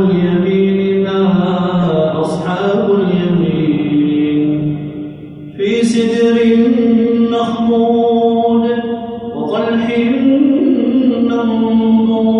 اليمين ما أصحاب اليمين. في سدر مخمود وطلح منضود